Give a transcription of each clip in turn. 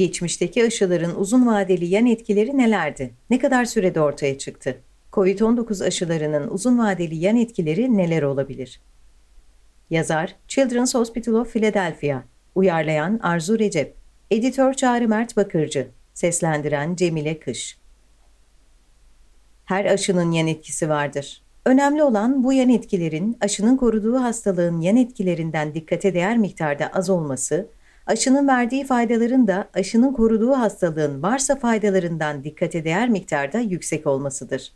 Geçmişteki aşıların uzun vadeli yan etkileri nelerdi? Ne kadar sürede ortaya çıktı? COVID-19 aşılarının uzun vadeli yan etkileri neler olabilir? Yazar Children's Hospital of Philadelphia Uyarlayan Arzu Recep Editör Çağrı Mert Bakırcı Seslendiren Cemile Kış Her aşının yan etkisi vardır. Önemli olan bu yan etkilerin aşının koruduğu hastalığın yan etkilerinden dikkate değer miktarda az olması, aşının verdiği faydaların da aşının koruduğu hastalığın varsa faydalarından dikkate değer miktarda yüksek olmasıdır.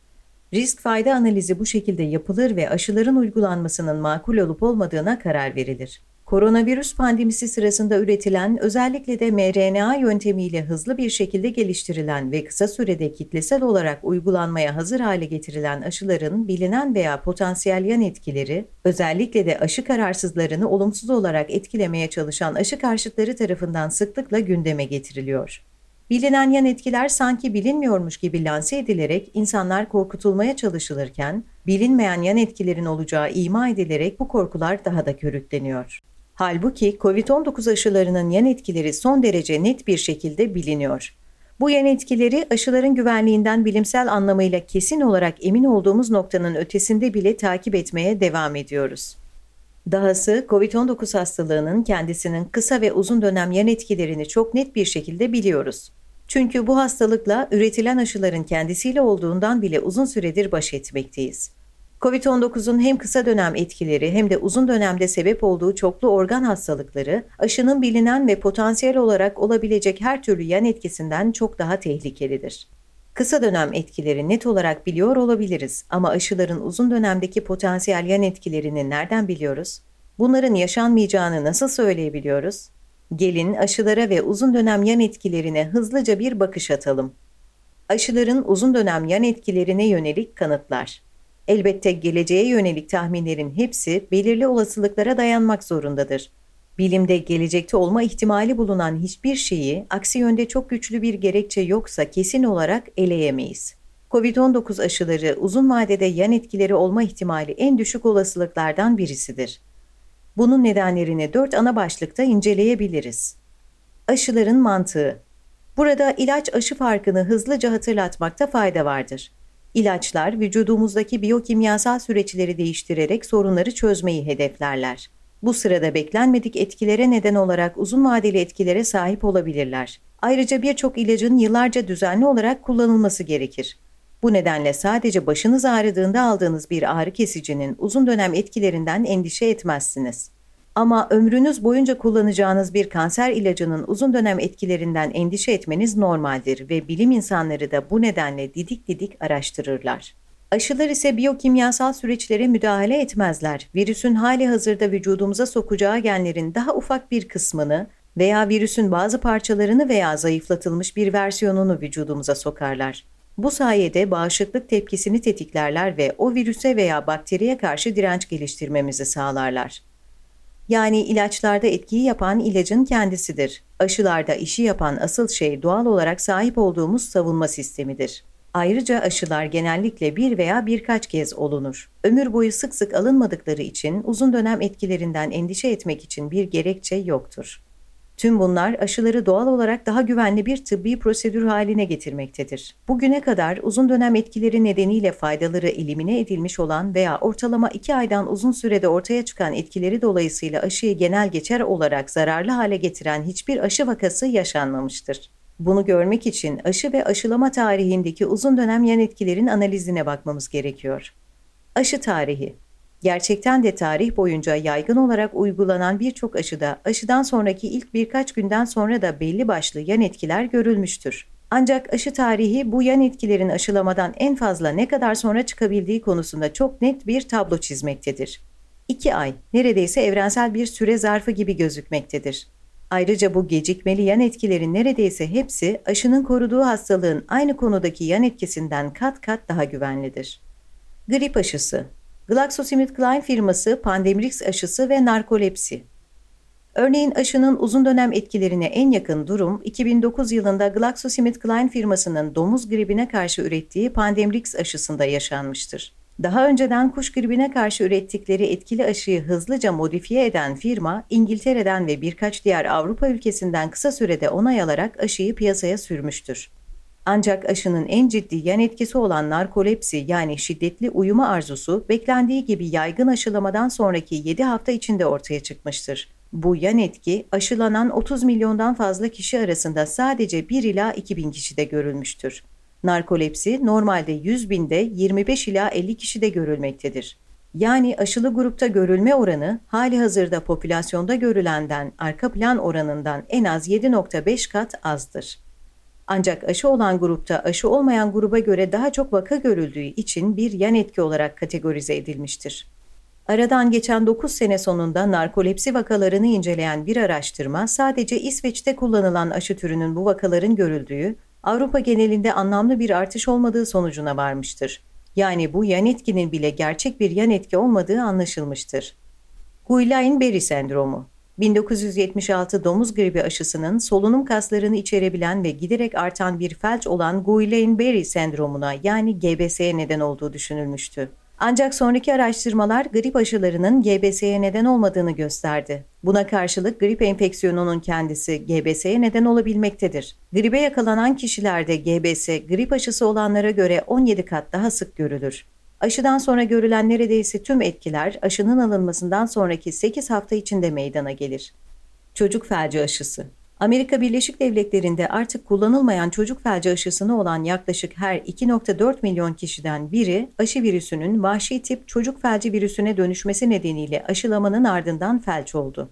Risk fayda analizi bu şekilde yapılır ve aşıların uygulanmasının makul olup olmadığına karar verilir. Koronavirüs pandemisi sırasında üretilen, özellikle de mRNA yöntemiyle hızlı bir şekilde geliştirilen ve kısa sürede kitlesel olarak uygulanmaya hazır hale getirilen aşıların bilinen veya potansiyel yan etkileri, özellikle de aşı kararsızlarını olumsuz olarak etkilemeye çalışan aşı karşıtları tarafından sıklıkla gündeme getiriliyor. Bilinen yan etkiler sanki bilinmiyormuş gibi lanse edilerek insanlar korkutulmaya çalışılırken, bilinmeyen yan etkilerin olacağı ima edilerek bu korkular daha da körükleniyor. Halbuki COVID-19 aşılarının yan etkileri son derece net bir şekilde biliniyor. Bu yan etkileri aşıların güvenliğinden bilimsel anlamıyla kesin olarak emin olduğumuz noktanın ötesinde bile takip etmeye devam ediyoruz. Dahası COVID-19 hastalığının kendisinin kısa ve uzun dönem yan etkilerini çok net bir şekilde biliyoruz. Çünkü bu hastalıkla üretilen aşıların kendisiyle olduğundan bile uzun süredir baş etmekteyiz. COVID-19'un hem kısa dönem etkileri hem de uzun dönemde sebep olduğu çoklu organ hastalıkları, aşının bilinen ve potansiyel olarak olabilecek her türlü yan etkisinden çok daha tehlikelidir. Kısa dönem etkileri net olarak biliyor olabiliriz ama aşıların uzun dönemdeki potansiyel yan etkilerini nereden biliyoruz? Bunların yaşanmayacağını nasıl söyleyebiliyoruz? Gelin aşılara ve uzun dönem yan etkilerine hızlıca bir bakış atalım. Aşıların uzun dönem yan etkilerine yönelik kanıtlar. Elbette geleceğe yönelik tahminlerin hepsi belirli olasılıklara dayanmak zorundadır. Bilimde gelecekte olma ihtimali bulunan hiçbir şeyi aksi yönde çok güçlü bir gerekçe yoksa kesin olarak eleyemeyiz. COVID-19 aşıları uzun vadede yan etkileri olma ihtimali en düşük olasılıklardan birisidir. Bunun nedenlerini dört ana başlıkta inceleyebiliriz. Aşıların mantığı Burada ilaç aşı farkını hızlıca hatırlatmakta fayda vardır. İlaçlar vücudumuzdaki biyokimyasal süreçleri değiştirerek sorunları çözmeyi hedeflerler. Bu sırada beklenmedik etkilere neden olarak uzun vadeli etkilere sahip olabilirler. Ayrıca birçok ilacın yıllarca düzenli olarak kullanılması gerekir. Bu nedenle sadece başınız ağrıdığında aldığınız bir ağrı kesicinin uzun dönem etkilerinden endişe etmezsiniz. Ama ömrünüz boyunca kullanacağınız bir kanser ilacının uzun dönem etkilerinden endişe etmeniz normaldir ve bilim insanları da bu nedenle didik didik araştırırlar. Aşılar ise biyokimyasal süreçlere müdahale etmezler. Virüsün hali hazırda vücudumuza sokacağı genlerin daha ufak bir kısmını veya virüsün bazı parçalarını veya zayıflatılmış bir versiyonunu vücudumuza sokarlar. Bu sayede bağışıklık tepkisini tetiklerler ve o virüse veya bakteriye karşı direnç geliştirmemizi sağlarlar. Yani ilaçlarda etkiyi yapan ilacın kendisidir. Aşılarda işi yapan asıl şey doğal olarak sahip olduğumuz savunma sistemidir. Ayrıca aşılar genellikle bir veya birkaç kez olunur. Ömür boyu sık sık alınmadıkları için uzun dönem etkilerinden endişe etmek için bir gerekçe yoktur. Tüm bunlar aşıları doğal olarak daha güvenli bir tıbbi prosedür haline getirmektedir. Bugüne kadar uzun dönem etkileri nedeniyle faydaları elimine edilmiş olan veya ortalama 2 aydan uzun sürede ortaya çıkan etkileri dolayısıyla aşıyı genel geçer olarak zararlı hale getiren hiçbir aşı vakası yaşanmamıştır. Bunu görmek için aşı ve aşılama tarihindeki uzun dönem yan etkilerin analizine bakmamız gerekiyor. Aşı tarihi Gerçekten de tarih boyunca yaygın olarak uygulanan birçok aşıda aşıdan sonraki ilk birkaç günden sonra da belli başlı yan etkiler görülmüştür. Ancak aşı tarihi bu yan etkilerin aşılamadan en fazla ne kadar sonra çıkabildiği konusunda çok net bir tablo çizmektedir. 2 ay, neredeyse evrensel bir süre zarfı gibi gözükmektedir. Ayrıca bu gecikmeli yan etkilerin neredeyse hepsi aşının koruduğu hastalığın aynı konudaki yan etkisinden kat kat daha güvenlidir. Grip aşısı GlaxoSmithKline firması Pandemrix aşısı ve narkolepsi. Örneğin aşının uzun dönem etkilerine en yakın durum 2009 yılında GlaxoSmithKline firmasının domuz gribine karşı ürettiği Pandemrix aşısında yaşanmıştır. Daha önceden kuş gribine karşı ürettikleri etkili aşıyı hızlıca modifiye eden firma, İngiltere'den ve birkaç diğer Avrupa ülkesinden kısa sürede onay alarak aşıyı piyasaya sürmüştür. Ancak aşının en ciddi yan etkisi olan narkolepsi yani şiddetli uyuma arzusu beklendiği gibi yaygın aşılamadan sonraki 7 hafta içinde ortaya çıkmıştır. Bu yan etki aşılanan 30 milyondan fazla kişi arasında sadece 1 ila 2 bin kişide görülmüştür. Narkolepsi normalde 100 binde 25 ila 50 kişide görülmektedir. Yani aşılı grupta görülme oranı hali hazırda popülasyonda görülenden arka plan oranından en az 7.5 kat azdır. Ancak aşı olan grupta aşı olmayan gruba göre daha çok vaka görüldüğü için bir yan etki olarak kategorize edilmiştir. Aradan geçen 9 sene sonunda narkolepsi vakalarını inceleyen bir araştırma sadece İsveç'te kullanılan aşı türünün bu vakaların görüldüğü, Avrupa genelinde anlamlı bir artış olmadığı sonucuna varmıştır. Yani bu yan etkinin bile gerçek bir yan etki olmadığı anlaşılmıştır. Guillain-Barré sendromu 1976 domuz gribi aşısının solunum kaslarını içerebilen ve giderek artan bir felç olan Guillain-Barré sendromuna yani GBS'ye neden olduğu düşünülmüştü. Ancak sonraki araştırmalar grip aşılarının GBS'ye neden olmadığını gösterdi. Buna karşılık grip enfeksiyonunun kendisi GBS'ye neden olabilmektedir. Gribe yakalanan kişilerde GBS grip aşısı olanlara göre 17 kat daha sık görülür. Aşıdan sonra görülen neredeyse tüm etkiler aşının alınmasından sonraki 8 hafta içinde meydana gelir. Çocuk felci aşısı Amerika Birleşik Devletleri'nde artık kullanılmayan çocuk felci aşısını olan yaklaşık her 2.4 milyon kişiden biri aşı virüsünün vahşi tip çocuk felci virüsüne dönüşmesi nedeniyle aşılamanın ardından felç oldu.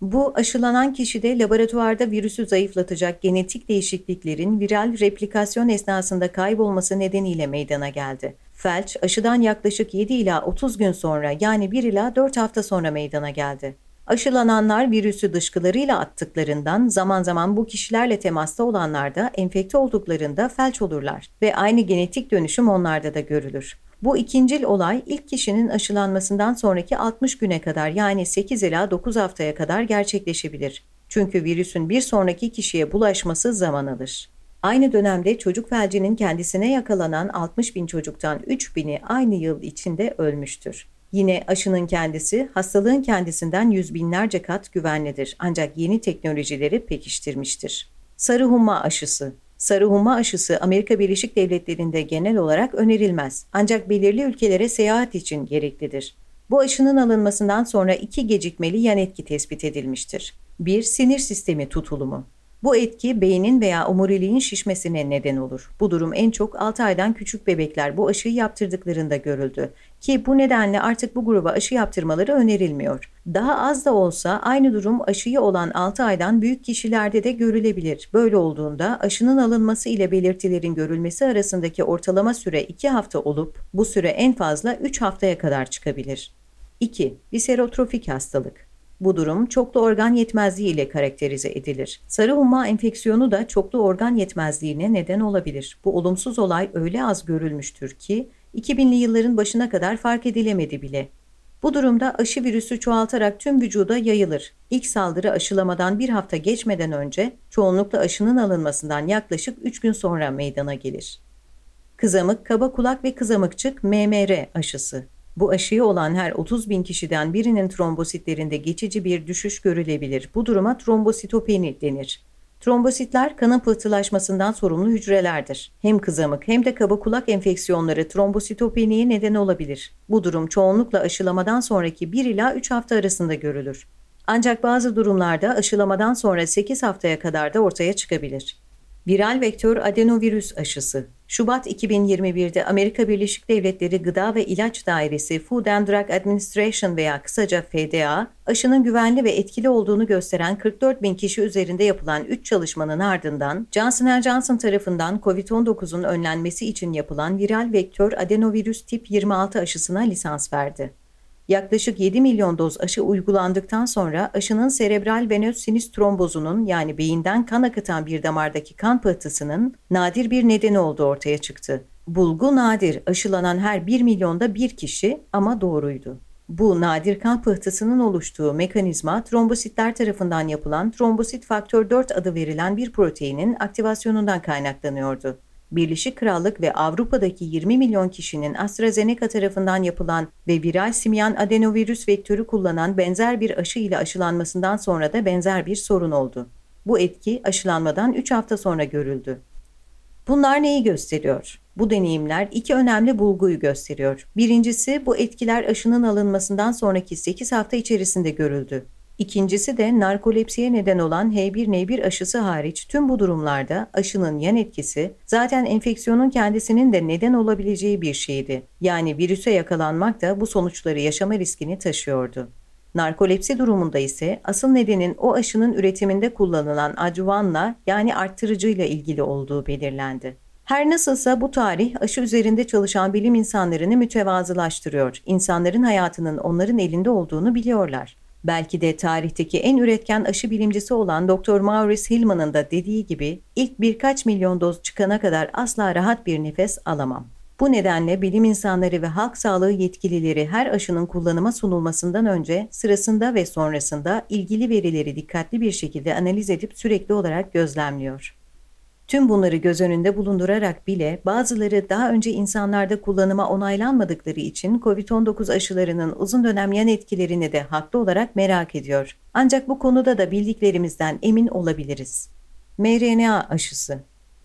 Bu aşılanan kişide laboratuvarda virüsü zayıflatacak genetik değişikliklerin viral replikasyon esnasında kaybolması nedeniyle meydana geldi. Felç aşıdan yaklaşık 7 ila 30 gün sonra yani 1 ila 4 hafta sonra meydana geldi. Aşılananlar virüsü dışkılarıyla attıklarından zaman zaman bu kişilerle temasta olanlar da enfekte olduklarında felç olurlar ve aynı genetik dönüşüm onlarda da görülür. Bu ikincil olay ilk kişinin aşılanmasından sonraki 60 güne kadar yani 8 ila 9 haftaya kadar gerçekleşebilir. Çünkü virüsün bir sonraki kişiye bulaşması zaman alır. Aynı dönemde çocuk felcinin kendisine yakalanan 60 bin çocuktan 3 bini aynı yıl içinde ölmüştür. Yine aşının kendisi hastalığın kendisinden yüz binlerce kat güvenlidir ancak yeni teknolojileri pekiştirmiştir. Sarı humma aşısı Sarı humma aşısı Amerika Birleşik Devletleri'nde genel olarak önerilmez ancak belirli ülkelere seyahat için gereklidir. Bu aşının alınmasından sonra iki gecikmeli yan etki tespit edilmiştir. 1. Sinir sistemi tutulumu. Bu etki beynin veya omuriliğin şişmesine neden olur. Bu durum en çok 6 aydan küçük bebekler bu aşıyı yaptırdıklarında görüldü. Ki bu nedenle artık bu gruba aşı yaptırmaları önerilmiyor. Daha az da olsa aynı durum aşıyı olan 6 aydan büyük kişilerde de görülebilir. Böyle olduğunda aşının alınması ile belirtilerin görülmesi arasındaki ortalama süre 2 hafta olup bu süre en fazla 3 haftaya kadar çıkabilir. 2. Viserotrofik hastalık bu durum çoklu organ yetmezliği ile karakterize edilir. Sarı humma enfeksiyonu da çoklu organ yetmezliğine neden olabilir. Bu olumsuz olay öyle az görülmüştür ki 2000'li yılların başına kadar fark edilemedi bile. Bu durumda aşı virüsü çoğaltarak tüm vücuda yayılır. İlk saldırı aşılamadan bir hafta geçmeden önce çoğunlukla aşının alınmasından yaklaşık 3 gün sonra meydana gelir. Kızamık, kaba kulak ve kızamıkçık MMR aşısı. Bu aşıyı olan her 30 bin kişiden birinin trombositlerinde geçici bir düşüş görülebilir. Bu duruma trombositopeni denir. Trombositler kanın pıhtılaşmasından sorumlu hücrelerdir. Hem kızamık hem de kaba kulak enfeksiyonları trombositopeniye neden olabilir. Bu durum çoğunlukla aşılamadan sonraki 1 ila 3 hafta arasında görülür. Ancak bazı durumlarda aşılamadan sonra 8 haftaya kadar da ortaya çıkabilir. Viral vektör adenovirüs aşısı Şubat 2021'de Amerika Birleşik Devletleri Gıda ve İlaç Dairesi Food and Drug Administration veya kısaca FDA, aşının güvenli ve etkili olduğunu gösteren 44 bin kişi üzerinde yapılan 3 çalışmanın ardından Johnson Johnson tarafından COVID-19'un önlenmesi için yapılan viral vektör adenovirüs tip 26 aşısına lisans verdi. Yaklaşık 7 milyon doz aşı uygulandıktan sonra aşının serebral venöz sinüs trombozunun yani beyinden kan akıtan bir damardaki kan pıhtısının nadir bir nedeni olduğu ortaya çıktı. Bulgu nadir, aşılanan her 1 milyonda bir kişi ama doğruydu. Bu nadir kan pıhtısının oluştuğu mekanizma trombositler tarafından yapılan trombosit faktör 4 adı verilen bir proteinin aktivasyonundan kaynaklanıyordu. Birleşik Krallık ve Avrupa'daki 20 milyon kişinin AstraZeneca tarafından yapılan ve viral simyan adenovirüs vektörü kullanan benzer bir aşı ile aşılanmasından sonra da benzer bir sorun oldu. Bu etki aşılanmadan 3 hafta sonra görüldü. Bunlar neyi gösteriyor? Bu deneyimler iki önemli bulguyu gösteriyor. Birincisi bu etkiler aşının alınmasından sonraki 8 hafta içerisinde görüldü. İkincisi de narkolepsiye neden olan H1N1 aşısı hariç tüm bu durumlarda aşının yan etkisi zaten enfeksiyonun kendisinin de neden olabileceği bir şeydi. Yani virüse yakalanmak da bu sonuçları yaşama riskini taşıyordu. Narkolepsi durumunda ise asıl nedenin o aşının üretiminde kullanılan adjuvanla yani arttırıcıyla ilgili olduğu belirlendi. Her nasılsa bu tarih aşı üzerinde çalışan bilim insanlarını mütevazılaştırıyor. İnsanların hayatının onların elinde olduğunu biliyorlar. Belki de tarihteki en üretken aşı bilimcisi olan Dr. Maurice Hillman'ın da dediği gibi ilk birkaç milyon doz çıkana kadar asla rahat bir nefes alamam. Bu nedenle bilim insanları ve halk sağlığı yetkilileri her aşının kullanıma sunulmasından önce, sırasında ve sonrasında ilgili verileri dikkatli bir şekilde analiz edip sürekli olarak gözlemliyor. Tüm bunları göz önünde bulundurarak bile bazıları daha önce insanlarda kullanıma onaylanmadıkları için COVID-19 aşılarının uzun dönem yan etkilerini de haklı olarak merak ediyor. Ancak bu konuda da bildiklerimizden emin olabiliriz. mRNA aşısı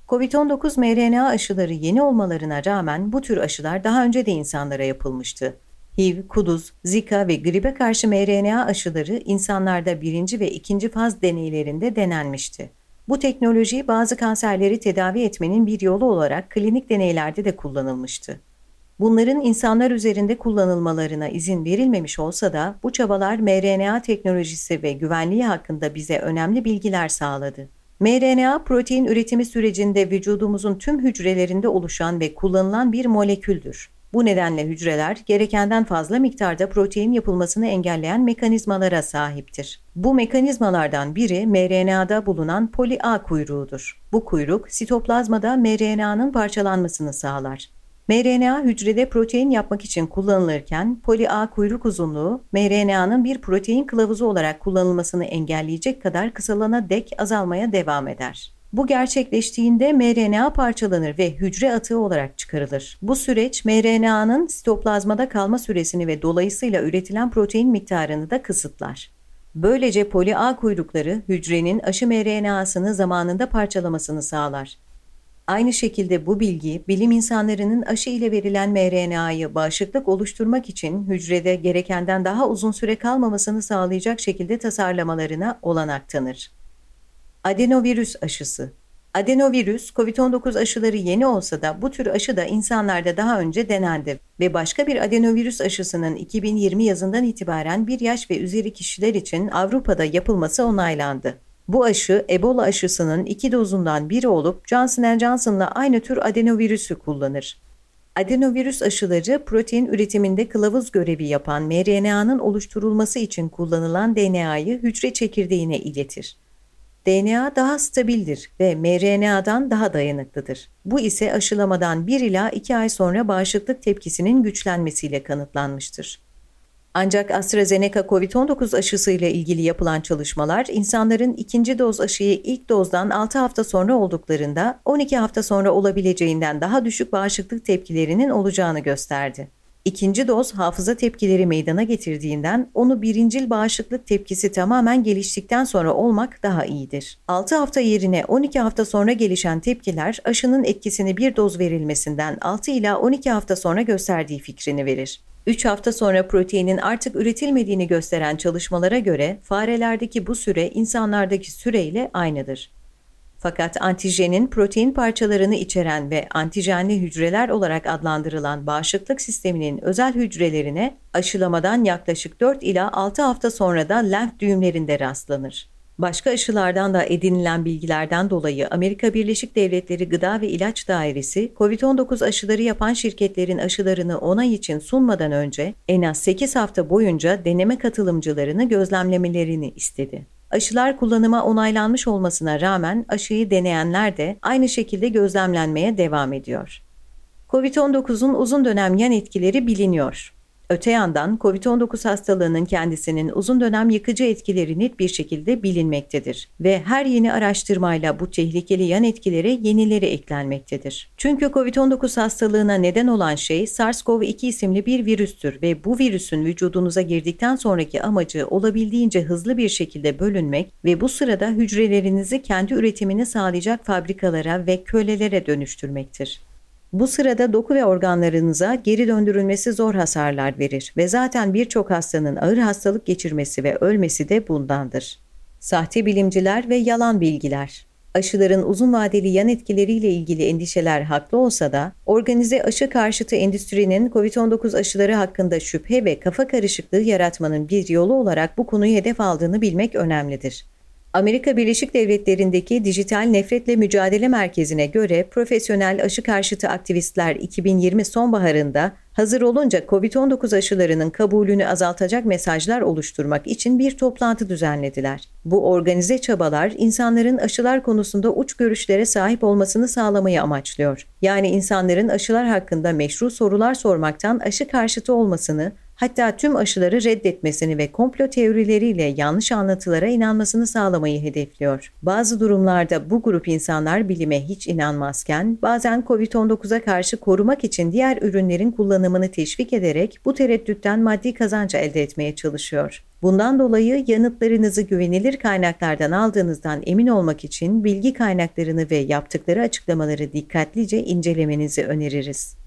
COVID-19 mRNA aşıları yeni olmalarına rağmen bu tür aşılar daha önce de insanlara yapılmıştı. HIV, kuduz, Zika ve gribe karşı mRNA aşıları insanlarda birinci ve ikinci faz deneylerinde denenmişti. Bu teknoloji bazı kanserleri tedavi etmenin bir yolu olarak klinik deneylerde de kullanılmıştı. Bunların insanlar üzerinde kullanılmalarına izin verilmemiş olsa da bu çabalar mRNA teknolojisi ve güvenliği hakkında bize önemli bilgiler sağladı. mRNA protein üretimi sürecinde vücudumuzun tüm hücrelerinde oluşan ve kullanılan bir moleküldür. Bu nedenle hücreler gerekenden fazla miktarda protein yapılmasını engelleyen mekanizmalara sahiptir. Bu mekanizmalardan biri mRNA'da bulunan poli A kuyruğudur. Bu kuyruk sitoplazmada mRNA'nın parçalanmasını sağlar. mRNA hücrede protein yapmak için kullanılırken poli A kuyruk uzunluğu mRNA'nın bir protein kılavuzu olarak kullanılmasını engelleyecek kadar kısalana dek azalmaya devam eder. Bu gerçekleştiğinde mRNA parçalanır ve hücre atığı olarak çıkarılır. Bu süreç mRNA'nın sitoplazmada kalma süresini ve dolayısıyla üretilen protein miktarını da kısıtlar. Böylece poli A kuyrukları hücrenin aşı mRNA'sını zamanında parçalamasını sağlar. Aynı şekilde bu bilgi bilim insanlarının aşı ile verilen mRNA'yı bağışıklık oluşturmak için hücrede gerekenden daha uzun süre kalmamasını sağlayacak şekilde tasarlamalarına olanak tanır. Adenovirüs aşısı Adenovirüs, COVID-19 aşıları yeni olsa da bu tür aşı da insanlarda daha önce denendi ve başka bir adenovirüs aşısının 2020 yazından itibaren bir yaş ve üzeri kişiler için Avrupa'da yapılması onaylandı. Bu aşı Ebola aşısının iki dozundan biri olup Johnson Johnson'la aynı tür adenovirüsü kullanır. Adenovirüs aşıları protein üretiminde kılavuz görevi yapan mRNA'nın oluşturulması için kullanılan DNA'yı hücre çekirdeğine iletir. DNA daha stabildir ve mRNA'dan daha dayanıklıdır. Bu ise aşılamadan 1 ila 2 ay sonra bağışıklık tepkisinin güçlenmesiyle kanıtlanmıştır. Ancak AstraZeneca COVID-19 aşısı ile ilgili yapılan çalışmalar insanların ikinci doz aşıyı ilk dozdan 6 hafta sonra olduklarında 12 hafta sonra olabileceğinden daha düşük bağışıklık tepkilerinin olacağını gösterdi. İkinci doz hafıza tepkileri meydana getirdiğinden onu birincil bağışıklık tepkisi tamamen geliştikten sonra olmak daha iyidir. 6 hafta yerine 12 hafta sonra gelişen tepkiler aşının etkisini bir doz verilmesinden 6 ila 12 hafta sonra gösterdiği fikrini verir. 3 hafta sonra proteinin artık üretilmediğini gösteren çalışmalara göre farelerdeki bu süre insanlardaki süreyle aynıdır. Fakat antijenin protein parçalarını içeren ve antijenli hücreler olarak adlandırılan bağışıklık sisteminin özel hücrelerine aşılamadan yaklaşık 4 ila 6 hafta sonra da lenf düğümlerinde rastlanır. Başka aşılardan da edinilen bilgilerden dolayı Amerika Birleşik Devletleri Gıda ve İlaç Dairesi, COVID-19 aşıları yapan şirketlerin aşılarını onay için sunmadan önce en az 8 hafta boyunca deneme katılımcılarını gözlemlemelerini istedi. Aşılar kullanıma onaylanmış olmasına rağmen aşıyı deneyenler de aynı şekilde gözlemlenmeye devam ediyor. COVID-19'un uzun dönem yan etkileri biliniyor. Öte yandan COVID-19 hastalığının kendisinin uzun dönem yıkıcı etkileri net bir şekilde bilinmektedir ve her yeni araştırmayla bu tehlikeli yan etkilere yenileri eklenmektedir. Çünkü COVID-19 hastalığına neden olan şey SARS-CoV-2 isimli bir virüstür ve bu virüsün vücudunuza girdikten sonraki amacı olabildiğince hızlı bir şekilde bölünmek ve bu sırada hücrelerinizi kendi üretimini sağlayacak fabrikalara ve kölelere dönüştürmektir. Bu sırada doku ve organlarınıza geri döndürülmesi zor hasarlar verir ve zaten birçok hastanın ağır hastalık geçirmesi ve ölmesi de bundandır. Sahte bilimciler ve yalan bilgiler Aşıların uzun vadeli yan etkileriyle ilgili endişeler haklı olsa da, organize aşı karşıtı endüstrinin COVID-19 aşıları hakkında şüphe ve kafa karışıklığı yaratmanın bir yolu olarak bu konuyu hedef aldığını bilmek önemlidir. Amerika Birleşik Devletleri'ndeki Dijital Nefretle Mücadele Merkezi'ne göre profesyonel aşı karşıtı aktivistler 2020 sonbaharında hazır olunca COVID-19 aşılarının kabulünü azaltacak mesajlar oluşturmak için bir toplantı düzenlediler. Bu organize çabalar insanların aşılar konusunda uç görüşlere sahip olmasını sağlamayı amaçlıyor. Yani insanların aşılar hakkında meşru sorular sormaktan aşı karşıtı olmasını, hatta tüm aşıları reddetmesini ve komplo teorileriyle yanlış anlatılara inanmasını sağlamayı hedefliyor. Bazı durumlarda bu grup insanlar bilime hiç inanmazken bazen COVID-19'a karşı korumak için diğer ürünlerin kullanımını teşvik ederek bu tereddütten maddi kazanç elde etmeye çalışıyor. Bundan dolayı yanıtlarınızı güvenilir kaynaklardan aldığınızdan emin olmak için bilgi kaynaklarını ve yaptıkları açıklamaları dikkatlice incelemenizi öneririz.